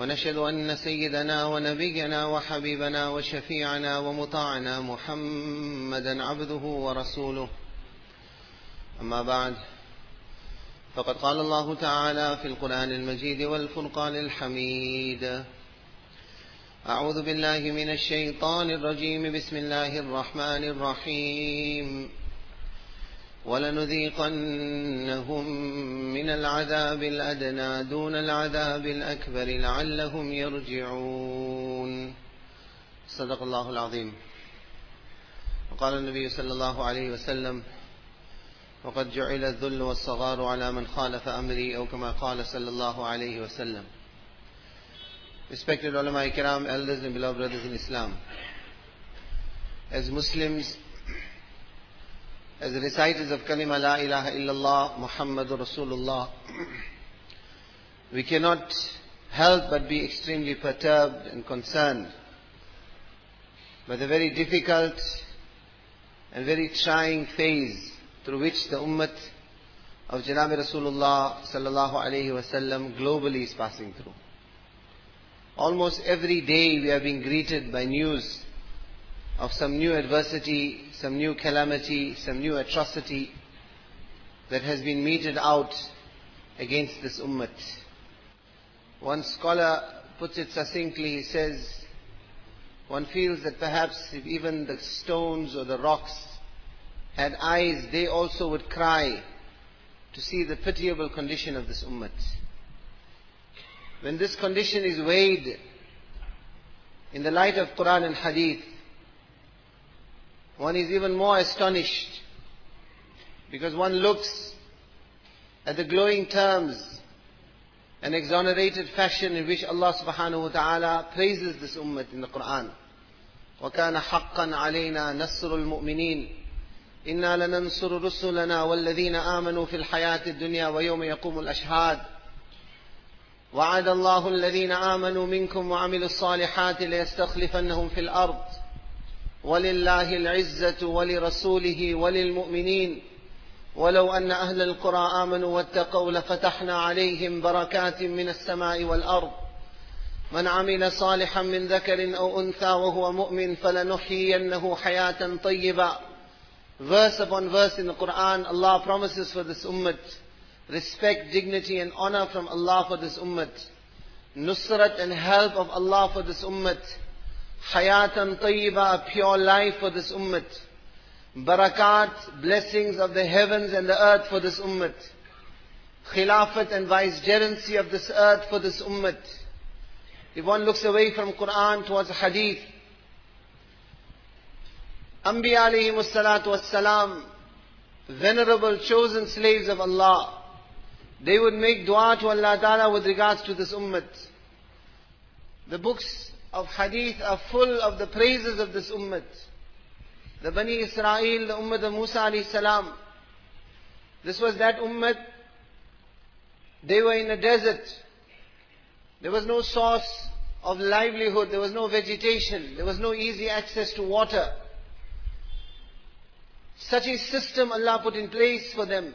ونشهد أن سيدنا ونبينا وحبيبنا وشفيعنا ومطاعنا محمدا عبده ورسوله. أما بعد فقد قال الله تعالى في القرآن المجيد والفرقان الحميد. أعوذ بالله من الشيطان الرجيم. بسم الله الرحمن الرحيم. ولنذيقنهم من العذاب الأدنى دون العذاب الأكبر لعلهم يرجعون صدق الله العظيم وقال النبي صلى الله عليه وسلم وقد جعل الذل والصغار على من خالف أمري أو كما قال صلى الله عليه وسلم Respected ulama kiram, elders and beloved brothers in Islam. As Muslims, as the reciters of kalima la ilaha illallah Muhammadur Rasulullah, we cannot help but be extremely perturbed and concerned by the very difficult and very trying phase through which the ummah of Janabi Rasulullah sallallahu alayhi wasallam globally is passing through. Almost every day we are being greeted by news of some new adversity, some new calamity, some new atrocity that has been meted out against this ummah. One scholar puts it succinctly, he says, one feels that perhaps if even the stones or the rocks had eyes, they also would cry to see the pitiable condition of this ummah. When this condition is weighed in the light of Quran and Hadith, one is even more astonished because one looks at the glowing terms and exonerated fashion in which Allah subhanahu wa ta'ala praises this ummah in the Quran. وَكَانَ حَقًّا عَلَيْنَا نَصْرُ الْمُؤْمِنِينَ إِنَّا لَنَنصُرُ رُسُلَنَا وَالَّذِينَ آمَنُوا فِي الْحَيَاةِ الدُّنْيَا وَيَوْمَ يَقُومُ الْأَشْهَادُ وعد الله الذين آمنوا منكم وعملوا الصالحات ليستخلفنهم في الأرض ولله العزة ولرسوله وللمؤمنين ولو أن أهل القرى آمنوا واتقوا لفتحنا عليهم بركات من السماء والأرض من عمل صالحا من ذكر أو أنثى وهو مؤمن فلنحيينه حياة طيبة Verse upon verse in the Quran, Allah promises for this ummah respect, dignity and honor from Allah for this ummah. Nusrat and help of Allah for this ummah. Hayatan a pure life for this ummah. Barakat, blessings of the heavens and the earth for this ummah. Khilafat and vicegerency of this earth for this ummah. If one looks away from Quran towards Hadith, Anbiya alayhi salatu wassalam, venerable chosen slaves of Allah, they would make dua to Allah Ta'ala with regards to this ummah. The books of hadith are full of the praises of this ummah. The Bani Israel, the ummah of Musa alayhi salam. This was that ummah. They were in a desert. There was no source of livelihood. There was no vegetation. There was no easy access to water. Such a system Allah put in place for them.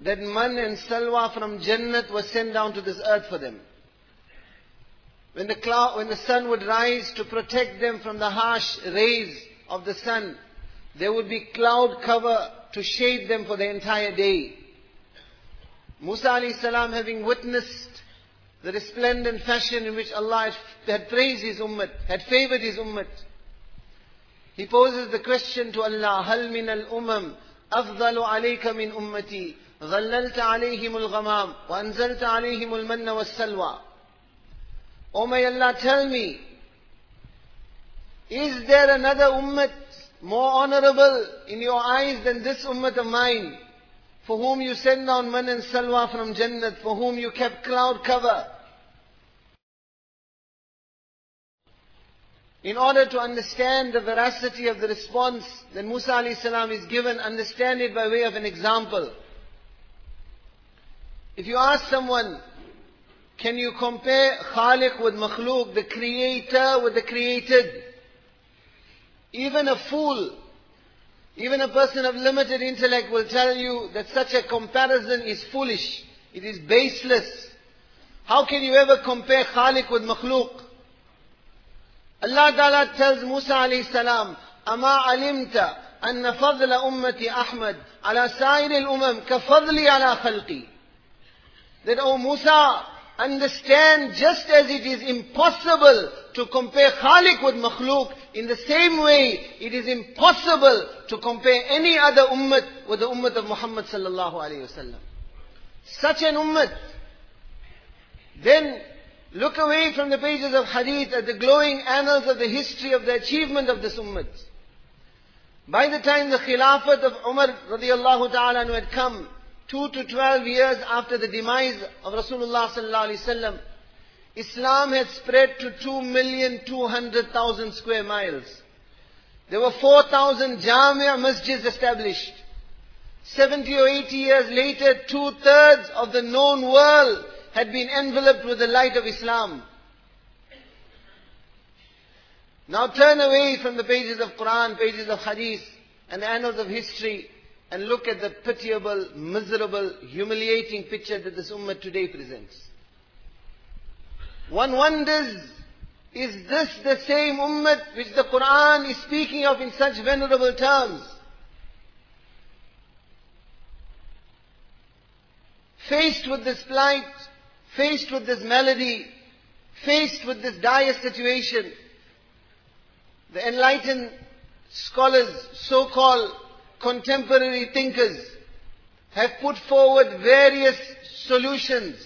That man and salwa from Jannat was sent down to this earth for them. When the cloud, when the sun would rise to protect them from the harsh rays of the sun, there would be cloud cover to shade them for the entire day. Musa alayhi salam having witnessed the resplendent fashion in which Allah had praised his ummah, had favored his ummah, he poses the question to Allah, هل من الأمم أفضل عليك من أمتي ظللت عليهم الغمام وأنزلت عليهم المن والسلوى Oh may Allah tell me, is there another ummah more honorable in your eyes than this ummah of mine, for whom you send down man and salwa from Jannat, for whom you kept cloud cover? in order to understand the veracity of the response that Musa salam is given, understand it by way of an example. If you ask someone, can you compare Khaliq with Makhluk, the creator with the created? Even a fool, even a person of limited intellect will tell you that such a comparison is foolish. It is baseless. How can you ever compare Khaliq with Makhluk? Allah Ta'ala tells Musa alayhi salam, أما علمت أن فضل أمتي أحمد على سائر الأمم كفضلي على خلقي. That, O oh Musa, understand just as it is impossible to compare Khaliq with Makhluq, in the same way it is impossible to compare any other ummah with the ummah of Muhammad sallallahu alayhi wasallam. Such an ummah. Then Look away from the pages of hadith at the glowing annals of the history of the achievement of this ummah. By the time the Khilafat of Umar radiallahu ta'ala had come, two to twelve years after the demise of Rasulullah sallallahu alaihi wasallam, Islam had spread to two million two hundred thousand square miles. There were 4,000 Jamia masjids established. 70 or 80 years later, two-thirds of the known world had been enveloped with the light of Islam. Now turn away from the pages of Quran, pages of Hadith, and the annals of history, and look at the pitiable, miserable, humiliating picture that this ummah today presents. One wonders, is this the same ummah which the Quran is speaking of in such venerable terms? Faced with this plight, faced with this malady, faced with this dire situation, the enlightened scholars, so-called contemporary thinkers, have put forward various solutions,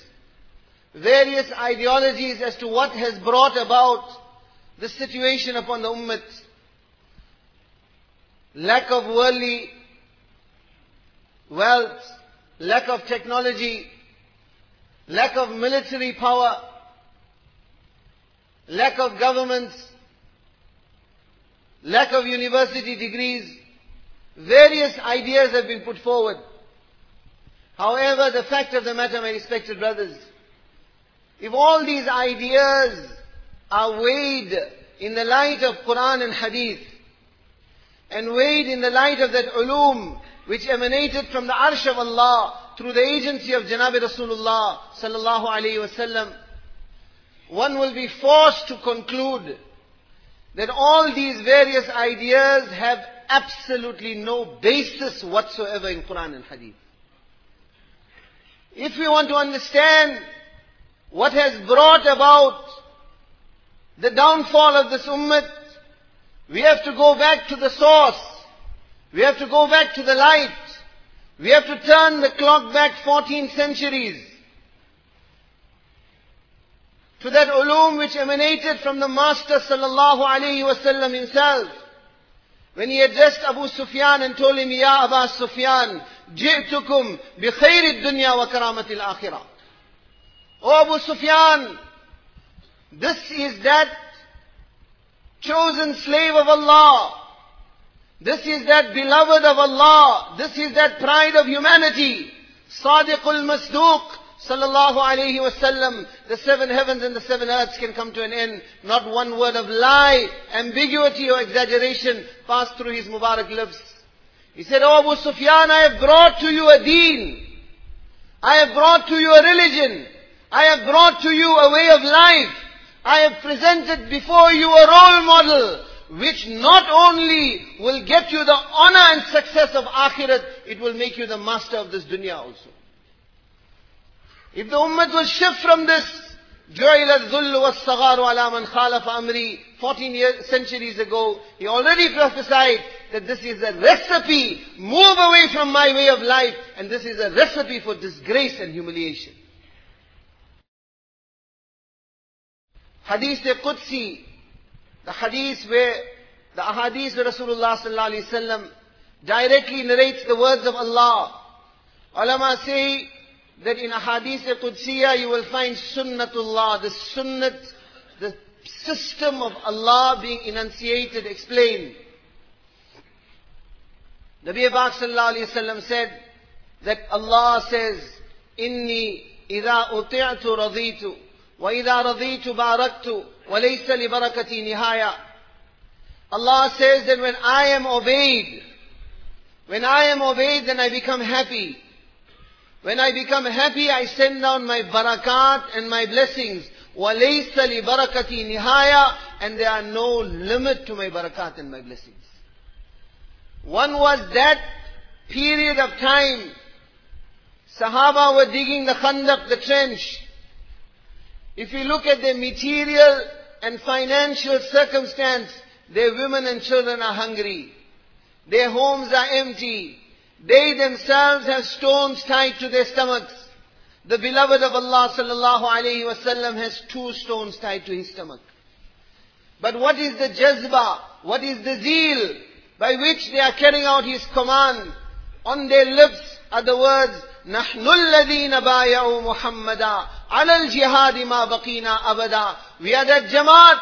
various ideologies as to what has brought about the situation upon the ummah. Lack of worldly wealth, lack of technology, lack of military power, lack of governments, lack of university degrees, various ideas have been put forward. However, the fact of the matter, my respected brothers, if all these ideas are weighed in the light of Quran and Hadith, and weighed in the light of that ulum which emanated from the arsh of Allah, through the agency of Janabi Rasulullah sallallahu alayhi wasallam, one will be forced to conclude that all these various ideas have absolutely no basis whatsoever in Quran and Hadith. If we want to understand what has brought about the downfall of this ummah, we have to go back to the source. We have to go back to the light. We have to turn the clock back 14 centuries to that ulum which emanated from the Master sallallahu alayhi wasallam himself. When he addressed Abu Sufyan and told him, Ya Abu Sufyan, جئتكم بخير الدنيا وكرامة الآخرة. O Abu Sufyan, this is that chosen slave of Allah this is that beloved of Allah. This is that pride of humanity. Sadiqul Masduq. Sallallahu alayhi wasallam. The seven heavens and the seven earths can come to an end. Not one word of lie, ambiguity or exaggeration passed through his Mubarak lips. He said, Oh Abu Sufyan, I have brought to you a deen. I have brought to you a religion. I have brought to you a way of life. I have presented before you a role model which not only will get you the honor and success of akhirat, it will make you the master of this dunya also. If the ummah will shift from this, جُعِلَ الذُّلُّ وَالصَّغَارُ عَلَى مَنْ خَالَفَ أَمْرِي 14 years, centuries ago, he already prophesied that this is a recipe, move away from my way of life, and this is a recipe for disgrace and humiliation. Hadith Qudsi, the hadith where, the ahadith where Rasulullah sallallahu alaihi wasallam directly narrates the words of Allah. Ulama say that in ahadith qudsiya you will find sunnatullah, the sunnat, the system of Allah being enunciated, explained. Nabi Pak sallallahu alayhi wasallam said that Allah says, إِنِّي إِذَا أُطِعْتُ رَضِيتُ وَإِذَا رَضِيتُ بَارَكْتُ وَلَيْسَ لِبَرَكَتِي نِهَايَةٌ Allah says that when I am obeyed, when I am obeyed then I become happy. When I become happy I send down my barakat and my blessings. وَلَيْسَ لِبَرَكَتِي نِهَايَةٌ And there are no limit to my barakat and my blessings. One was that period of time. Sahaba were digging the khandaq, the trench. If you look at their material and financial circumstance, their women and children are hungry. Their homes are empty. They themselves have stones tied to their stomachs. The beloved of Allah sallallahu alayhi wasallam has two stones tied to his stomach. But what is the jazba? What is the zeal by which they are carrying out his command? On their lips are the words, نحن الذين بايعوا محمدا على الجهاد ما بقينا أبدا. We are that jamaat,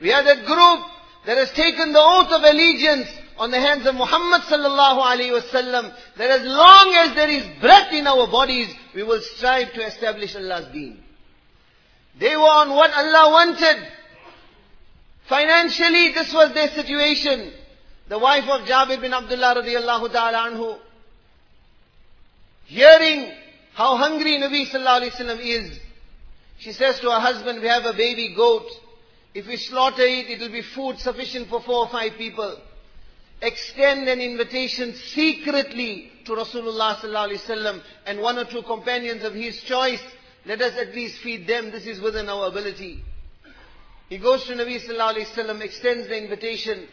we are that group that has taken the oath of allegiance on the hands of Muhammad sallallahu alaihi wasallam that as long as there is breath in our bodies, we will strive to establish Allah's deen. They were on what Allah wanted. Financially, this was their situation. The wife of Jabir bin Abdullah radiallahu ta'ala anhu, hearing how hungry Nabi sallallahu alaihi wasallam is, she says to her husband, we have a baby goat. If we slaughter it, it will be food sufficient for four or five people. Extend an invitation secretly to Rasulullah sallallahu and one or two companions of his choice. Let us at least feed them. This is within our ability. He goes to Nabi sallallahu alaihi extends the invitation.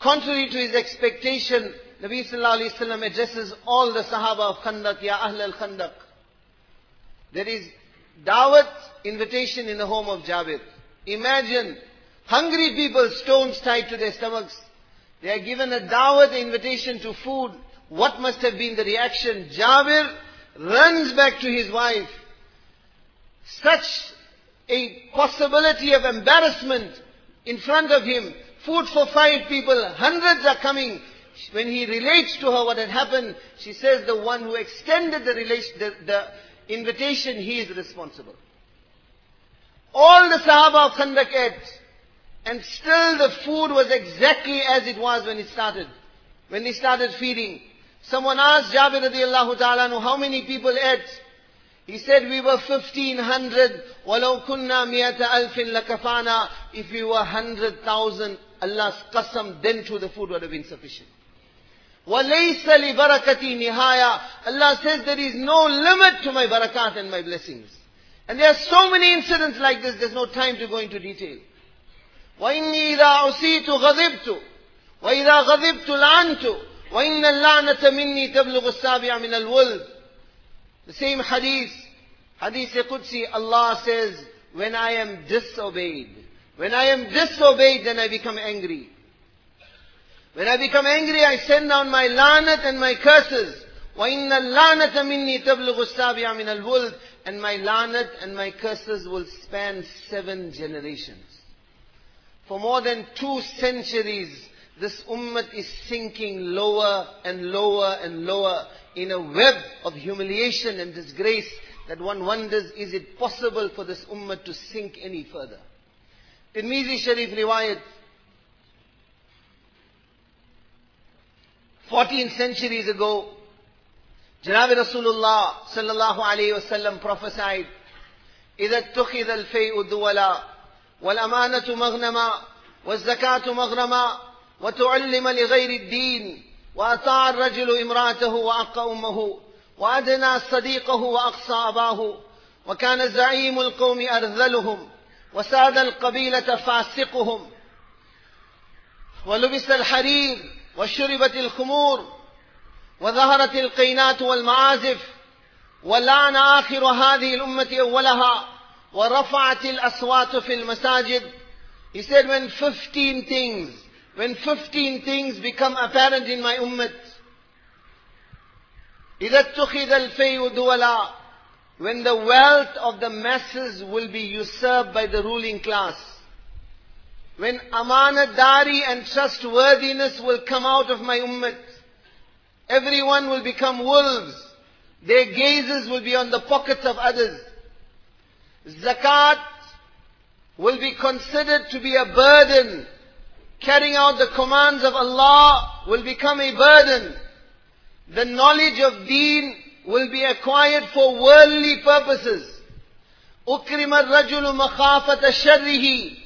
Contrary to his expectation, Nabi sallallahu alaihi addresses all the Sahaba of Khandaq, Ya Ahl al-Khandaq. There is Dawat invitation in the home of Jabir. Imagine hungry people, stones tied to their stomachs. They are given a dawah, invitation to food. What must have been the reaction? Jabir runs back to his wife. Such a possibility of embarrassment in front of him. Food for five people, hundreds are coming. When he relates to her what had happened, she says the one who extended the, relation, the, the invitation, he is responsible. All the Sahaba of Khandaq ate. And still the food was exactly as it was when it started. When they started feeding. Someone asked Jabir radiallahu ta'ala how many people ate? He said we were 1500. وَلَوْ كُنَّا مِيَةَ أَلْفٍ لَكَفَانَا If we were 100,000, Allah's qasam, then too the food would have been sufficient. وَلَيْسَ لِبَرَكَتِي نِهَايَةً Allah says there is no limit to my barakat and my blessings. And there are so many incidents like this, there's no time to go into detail. وَإِنِّي إِذَا عُصِيتُ غَضِبْتُ وَإِذَا غَضِبْتُ لَعَنْتُ وَإِنَّ اللَّعْنَةَ مِنِّي تَبْلُغُ السَّابِعَ مِنَ الْوُلْدِ The same hadith, hadith Qudsi, Allah says, when I am disobeyed, when I am disobeyed, then I become angry. When I become angry, I send down my lanat and my curses. وَإِنَّ اللَّعْنَةَ مِنِّي تَبْلُغُ السَّابِعَ مِنَ الْوُلْدِ and my lanat and my curses will span seven generations. For more than two centuries, this ummah is sinking lower and lower and lower in a web of humiliation and disgrace that one wonders, is it possible for this ummah to sink any further? Tirmizi Sharif riwayat, 14 centuries ago, Janab Rasulullah sallallahu alayhi wasallam prophesied, إذا اتخذ الفيء دولا والأمانة مغنما والزكاة مغرما وتعلم لغير الدين وأطاع الرجل امرأته وأقى أمه وأدنى صديقه وأقصى أباه وكان زعيم القوم أرذلهم وساد القبيلة فاسقهم ولبس الحرير وشربت الخمور وظهرت القينات والمعازف ولعن آخر هذه الأمة أولها ورفعت الأصوات في المساجد He said when 15 things, when 15 things become apparent in my ummah, إذا اتخذ الفيء دولا when the wealth of the masses will be usurped by the ruling class. when amanadari and trustworthiness will come out of my ummah. Everyone will become wolves. Their gazes will be on the pockets of others. Zakat will be considered to be a burden. Carrying out the commands of Allah will become a burden. The knowledge of deen will be acquired for worldly purposes. أكرم الرجل مخافة شره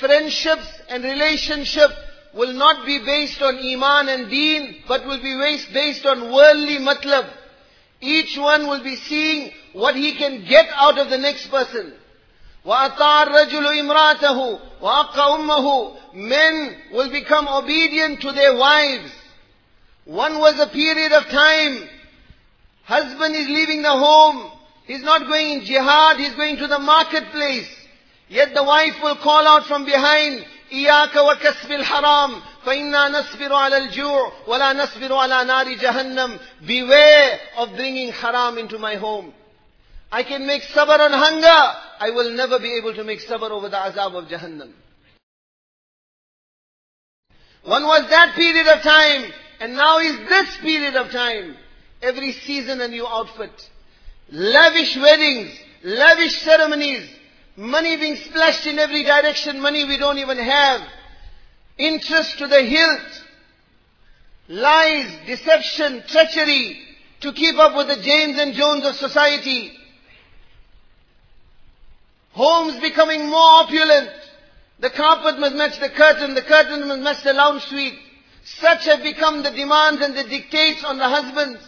Friendships and relationship will not be based on iman and deen, but will be based, based on worldly matlab. Each one will be seeing what he can get out of the next person. وَأَطَاعَ الرَّجُلُ إِمْرَاتَهُ وَأَقَّ أُمَّهُ Men will become obedient to their wives. One was a period of time. Husband is leaving the home. He's not going in jihad, he's going to the marketplace. Yet the wife will call out from behind, إياك وكسب الحرام فإنا نصبر على الجوع ولا نصبر على نار جهنم Beware of bringing haram into my home. I can make sabr on hunger. I will never be able to make sabr over the azab of Jahannam. One was that period of time, and now is this period of time. Every season a new outfit. Lavish weddings, lavish ceremonies, money being splashed in every direction, money we don't even have. Interest to the hilt. Lies, deception, treachery to keep up with the James and Jones of society. Homes becoming more opulent. The carpet must match the curtain, the curtain must match the lounge suite. Such have become the demands and the dictates on the husbands.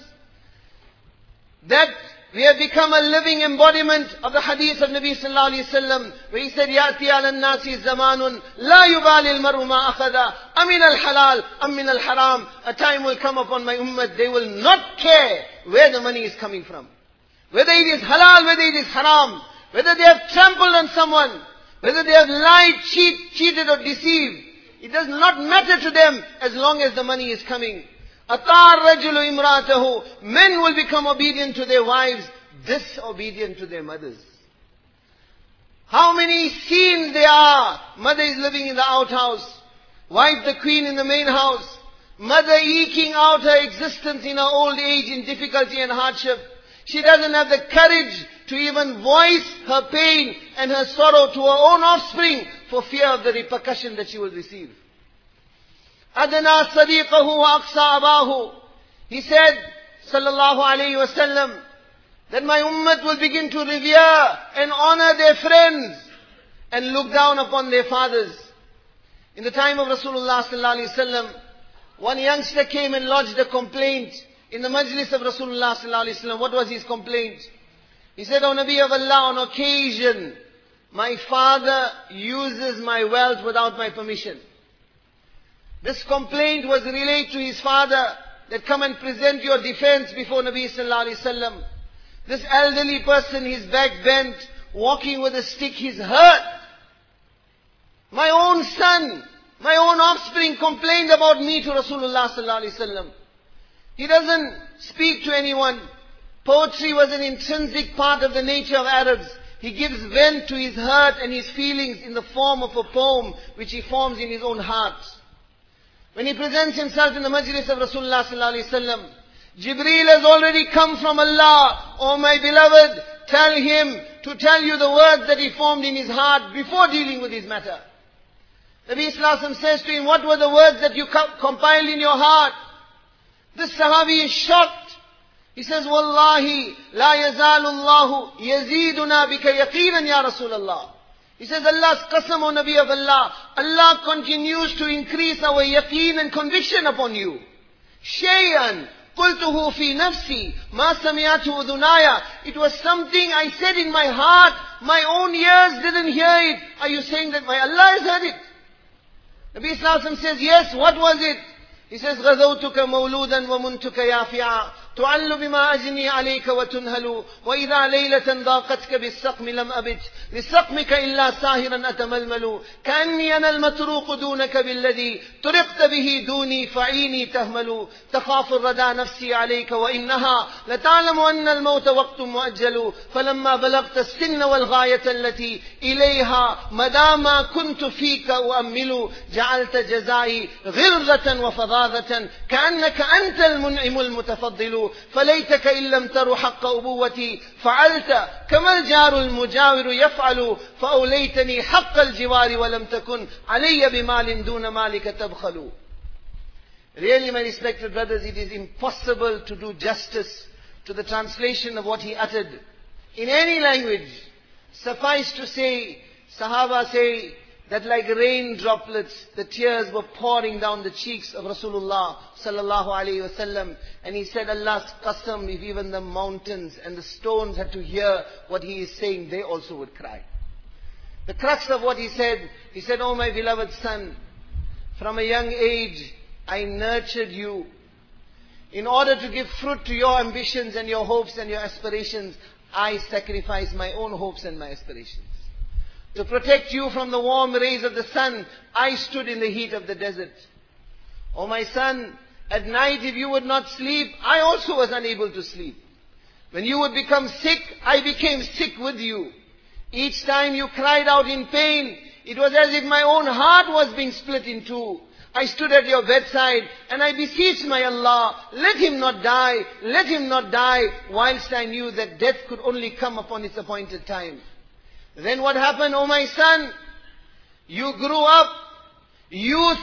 That we have become a living embodiment of the hadith of Nabi sallallahu alayhi wasallam, where he said, يَأْتِي عَلَى النَّاسِ زَمَانٌ لَا يُبَالِ الْمَرْءُ مَا أَخَذَ أَمِنَ الْحَلَالِ أَمْ مِنَ الْحَرَامِ A time will come upon my ummah, they will not care where the money is coming from. Whether it is halal, whether it is haram, whether they have trampled on someone, whether they have lied, cheat, cheated or deceived. It does not matter to them as long as the money is coming. Atar rajulu imratahu. Men will become obedient to their wives, disobedient to their mothers. How many scenes there are. Mother is living in the outhouse. Wife the queen in the main house. Mother eking out her existence in her old age in difficulty and hardship. She doesn't have the courage to even voice her pain and her sorrow to her own offspring for fear of the repercussion that she will receive. Sadiqahu wa aqsa abahu. He said, sallallahu alayhi wasallam, that my ummah will begin to revere and honor their friends and look down upon their fathers. In the time of Rasulullah sallallahu alayhi wasallam, one youngster came and lodged a complaint in the majlis of Rasulullah sallallahu alayhi. What was his complaint? He said, O Nabi of Allah, on occasion, my father uses my wealth without my permission. This complaint was relayed to his father that come and present your defense before Nabi sallallahu wasallam. This elderly person, his back bent, walking with a stick, he's hurt. My own son, my own offspring complained about me to Rasulullah sallallahu wasallam. He doesn't speak to anyone. Poetry was an intrinsic part of the nature of Arabs. He gives vent to his hurt and his feelings in the form of a poem which he forms in his own heart. When he presents himself in the majlis of Rasulullah sallallahu Jibreel has already come from Allah. Oh my beloved, tell him to tell you the words that he formed in his heart before dealing with his matter. Nabi Islam says to him, what were the words that you compiled in your heart? This Sahabi is shocked. He says, Wallahi, la yazalullahu yaziduna bika yaqinan ya Rasulallah. He says, Allah's qasam, O Nabi of Allah. Allah continues to increase our yaqeen and conviction upon you. Shay'an قلته في نفسي ما سمعته أذناي It was something I said in my heart. My own ears didn't hear it. Are you saying that my Allah has heard it? Nabi Islam says, yes, what was it? He says, غَذَوْتُكَ مَوْلُودًا وَمُنْتُكَ يَافِعًا تعل بما أجني عليك وتنهل. وإذا ليلة ضاقتك بالسقم لم أبت لسقمك إلا ساهرا أتململ. كأني أنا المتروق دونك بالذي طرقت به دوني فعيني تهمل. تخاف الردى نفسي عليك وإنها لتعلم أن الموت وقت مؤجل. فلما بلغت السن والغاية التي إليها مداما كنت فيك أؤمل. جعلت جزائي غلظة وفظاظة. كأنك أنت المنعم المتفضل. فليتك إن لم تر حق أبوتي فعلت كما الجار المجاور يفعل فأوليتني حق الجوار ولم تكن علي بمال دون مالك تبخل Really, my respected brothers, it is impossible to do justice to the translation of what he uttered in any language. Suffice to say, Sahaba say that like rain droplets, the tears were pouring down the cheeks of Rasulullah sallallahu wasallam. And he said, Allah's qasam, if even the mountains and the stones had to hear what he is saying, they also would cry. The crux of what he said, he said, Oh my beloved son, from a young age, I nurtured you. In order to give fruit to your ambitions and your hopes and your aspirations, I sacrificed my own hopes and my aspirations. To protect you from the warm rays of the sun, I stood in the heat of the desert. Oh my son, at night if you would not sleep, I also was unable to sleep. When you would become sick, I became sick with you. Each time you cried out in pain, it was as if my own heart was being split in two. I stood at your bedside and I beseeched my Allah, let him not die, let him not die, whilst I knew that death could only come upon its appointed time. Then what happened, oh my son? You grew up, youth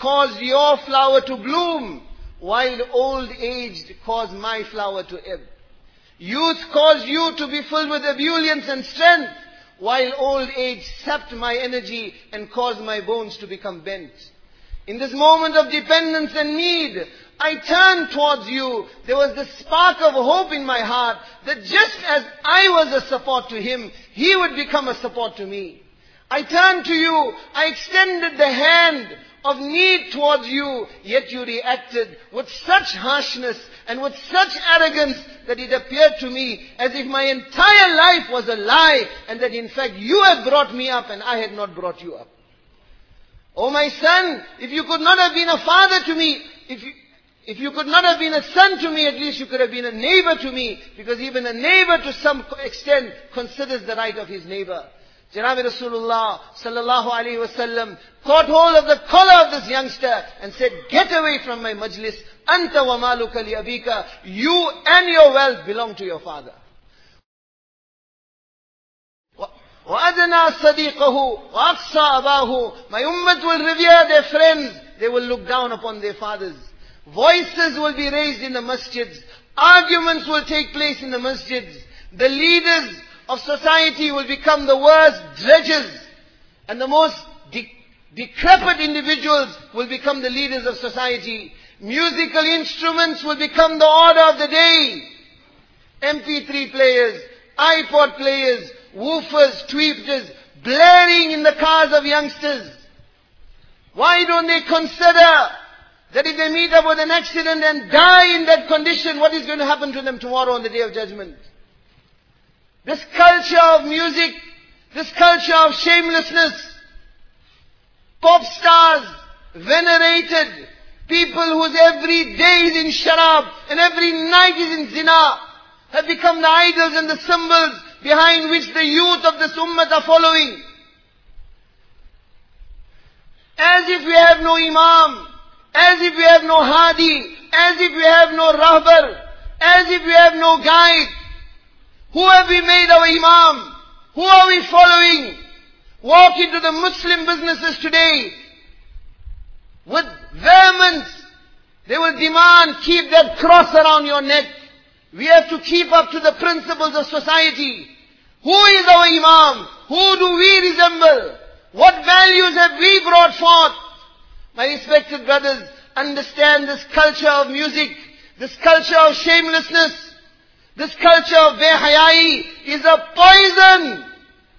caused your flower to bloom, while old age caused my flower to ebb. Youth caused you to be filled with ebullience and strength, while old age sapped my energy and caused my bones to become bent. In this moment of dependence and need, I turned towards you. There was the spark of hope in my heart that just as I was a support to him, he would become a support to me. I turned to you. I extended the hand of need towards you, yet you reacted with such harshness and with such arrogance that it appeared to me as if my entire life was a lie and that in fact you had brought me up and I had not brought you up. Oh my son, if you could not have been a father to me, if you, if you could not have been a son to me, at least you could have been a neighbor to me, because even a neighbor to some extent considers the right of his neighbor. Janab Rasulullah sallallahu alayhi wasallam caught hold of the collar of this youngster and said, get away from my majlis. Anta wa maluka li abika. You and your wealth belong to your father. وَأَدْنَى صَدِيقَهُ وَأَقْصَى أَبَاهُ My ummah will revere their friends. They will look down upon their fathers. Voices will be raised in the masjids. Arguments will take place in the masjids. The leaders of society will become the worst dredges. And the most de decrepit individuals will become the leaders of society. Musical instruments will become the order of the day. MP3 players, iPod players, woofers, tweeters, blaring in the cars of youngsters. Why don't they consider that if they meet up with an accident and die in that condition, what is going to happen to them tomorrow on the day of judgment? This culture of music, this culture of shamelessness, pop stars, venerated, people whose every day is in sharab and every night is in zina, have become the idols and the symbols behind which the youth of this ummah are following. As if we have no imam, as if we have no hadi, as if we have no rahbar, as if we have no guide. Who have we made our imam? Who are we following? Walk into the Muslim businesses today with vehemence. They will demand keep that cross around your neck. We have to keep up to the principles of society. Who is our Imam? Who do we resemble? What values have we brought forth? My respected brothers, understand this culture of music, this culture of shamelessness, this culture of behayai is a poison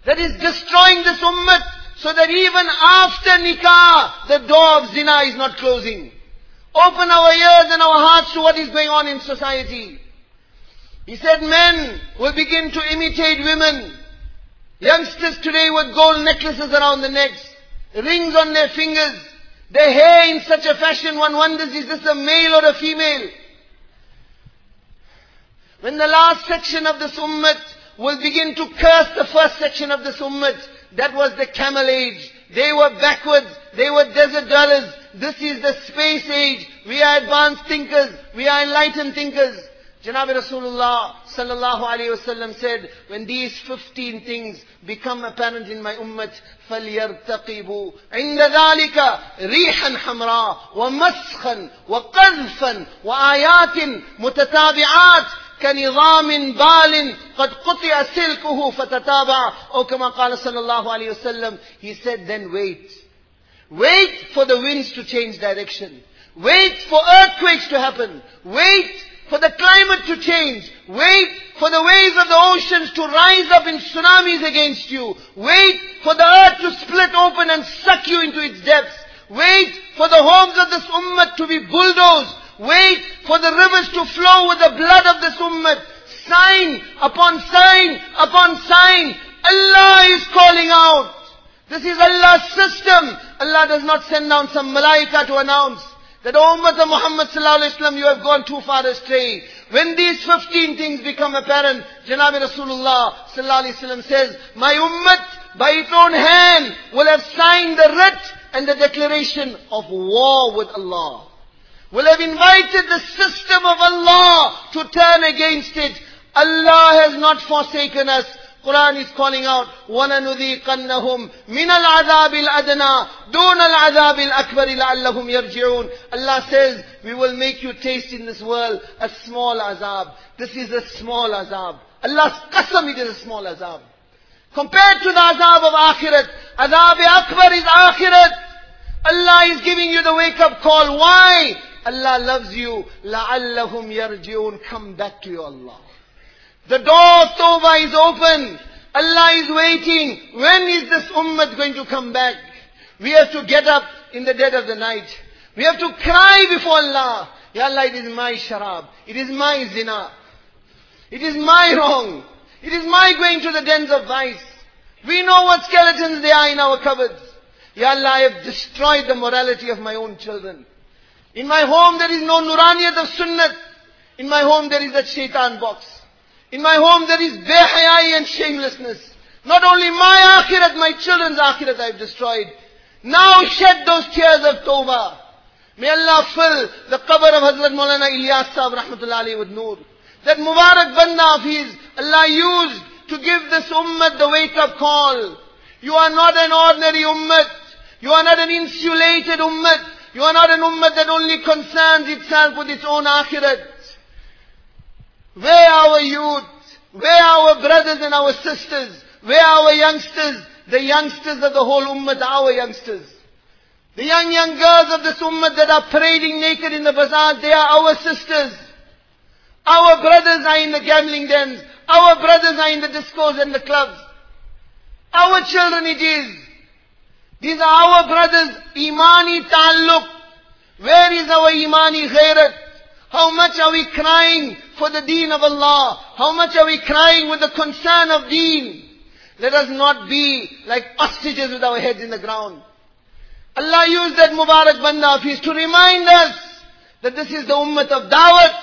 that is destroying this ummah so that even after nikah, the door of zina is not closing. Open our ears and our hearts to what is going on in society. He said men will begin to imitate women. Youngsters today with gold necklaces around the necks, rings on their fingers, their hair in such a fashion one wonders is this a male or a female? When the last section of the ummah will begin to curse the first section of the ummah, that was the camel age. They were backwards. They were desert dwellers. This is the space age. We are advanced thinkers. We are enlightened thinkers. Janab Rasulullah sallallahu alayhi wasallam said, when these 15 things become apparent in my ummah, فَلْيَرْتَقِبُوا عِنْدَ ذَلِكَ رِيحًا حَمْرًا وَمَسْخًا وَقَذْفًا وَآيَاتٍ مُتَتَابِعَاتٍ كنظام بال قد قطع سلكه فتتابع or كما قال صلى الله عليه وسلم he said then wait wait for the winds to change direction wait for earthquakes to happen wait for the climate to change wait for the waves of the oceans to rise up in tsunamis against you wait for the earth to split open and suck you into its depths wait for the homes of this ummah to be bulldozed Wait for the rivers to flow with the blood of this ummah. Sign upon sign upon sign. Allah is calling out. This is Allah's system. Allah does not send down some malaika to announce that, O Ummah of Muhammad sallallahu alayhi wa you have gone too far astray. When these 15 things become apparent, Janabi Rasulullah sallallahu alayhi wa says, My Ummah by its own hand will have signed the writ and the declaration of war with Allah will have invited the system of Allah to turn against it. Allah has not forsaken us. Quran is calling out, وَلَنُذِيقَنَّهُمْ مِنَ الْعَذَابِ الْأَدْنَى دُونَ الْعَذَابِ الْأَكْبَرِ لَعَلَّهُمْ يَرْجِعُونَ Allah says, we will make you taste in this world a small azab. This is a small azab. Allah's qasam, it is a small azab. Compared to the azab of akhirat, azab akbar is akhirat. Allah is giving you the wake up call. Why? Allah loves you. لَعَلَّهُمْ يَرْجِعُونَ Come back to your Allah. The door of Tawbah is open. Allah is waiting. When is this ummah going to come back? We have to get up in the dead of the night. We have to cry before Allah. Ya Allah, it is my sharab. It is my zina. It is my wrong. It is my going to the dens of vice. We know what skeletons they are in our cupboards. Ya Allah, I have destroyed the morality of my own children. In my home there is no nuraniyat of sunnat. In my home there is a shaitan box. In my home there is behayai and shamelessness. Not only my akhirat, my children's akhirat I have destroyed. Now shed those tears of tawbah. May Allah fill the qabr of Hazrat Maulana Ilyas Sahib rahmatullahi with nur. That Mubarak banda of his, Allah used to give this ummah the wake up call. You are not an ordinary ummah. You are not an insulated ummah. You are not an ummah that only concerns itself with its own akhirat. Where our youth? Where our brothers and our sisters? Where our youngsters? The youngsters of the whole ummah our youngsters. The young, young girls of this ummah that are parading naked in the bazaar, they are our sisters. Our brothers are in the gambling dens. Our brothers are in the discos and the clubs. Our children it is. These are our brothers, Imani Ta'alluq. Where is our Imani Ghairat? How much are we crying for the deen of Allah? How much are we crying with the concern of deen? Let us not be like ostriches with our heads in the ground. Allah used that Mubarak Banda of His to remind us that this is the Ummah of Dawat.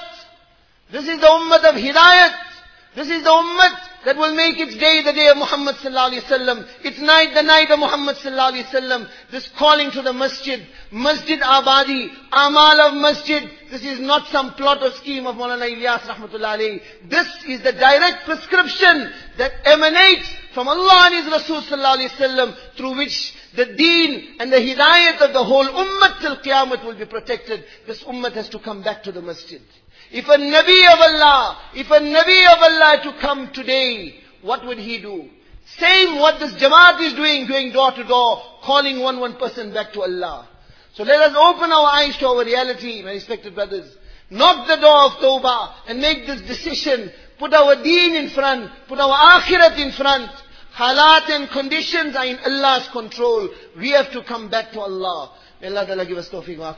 This is the Ummah of Hidayat. This is the Ummah that will make its day the day of Muhammad sallallahu alaihi wasallam. Its night the night of Muhammad sallallahu alaihi wasallam. This calling to the masjid, Masjid Abadi, Amal of Masjid. This is not some plot or scheme of Maulana Ilyas rahmatullahi This is the direct prescription that emanates from Allah and His Rasul sallallahu alaihi wasallam through which the deen and the hidayat of the whole ummah till qiyamah will be protected. This ummah has to come back to the masjid. If a Nabi of Allah, if a Nabi of Allah to come today, what would he do? Same what this Jamaat is doing, going door to door, calling one one person back to Allah. So let us open our eyes to our reality, my respected brothers. Knock the door of Tawbah and make this decision. Put our deen in front. Put our akhirat in front. Halat and conditions are in Allah's control. We have to come back to Allah. May Allah give us tawfiq wa.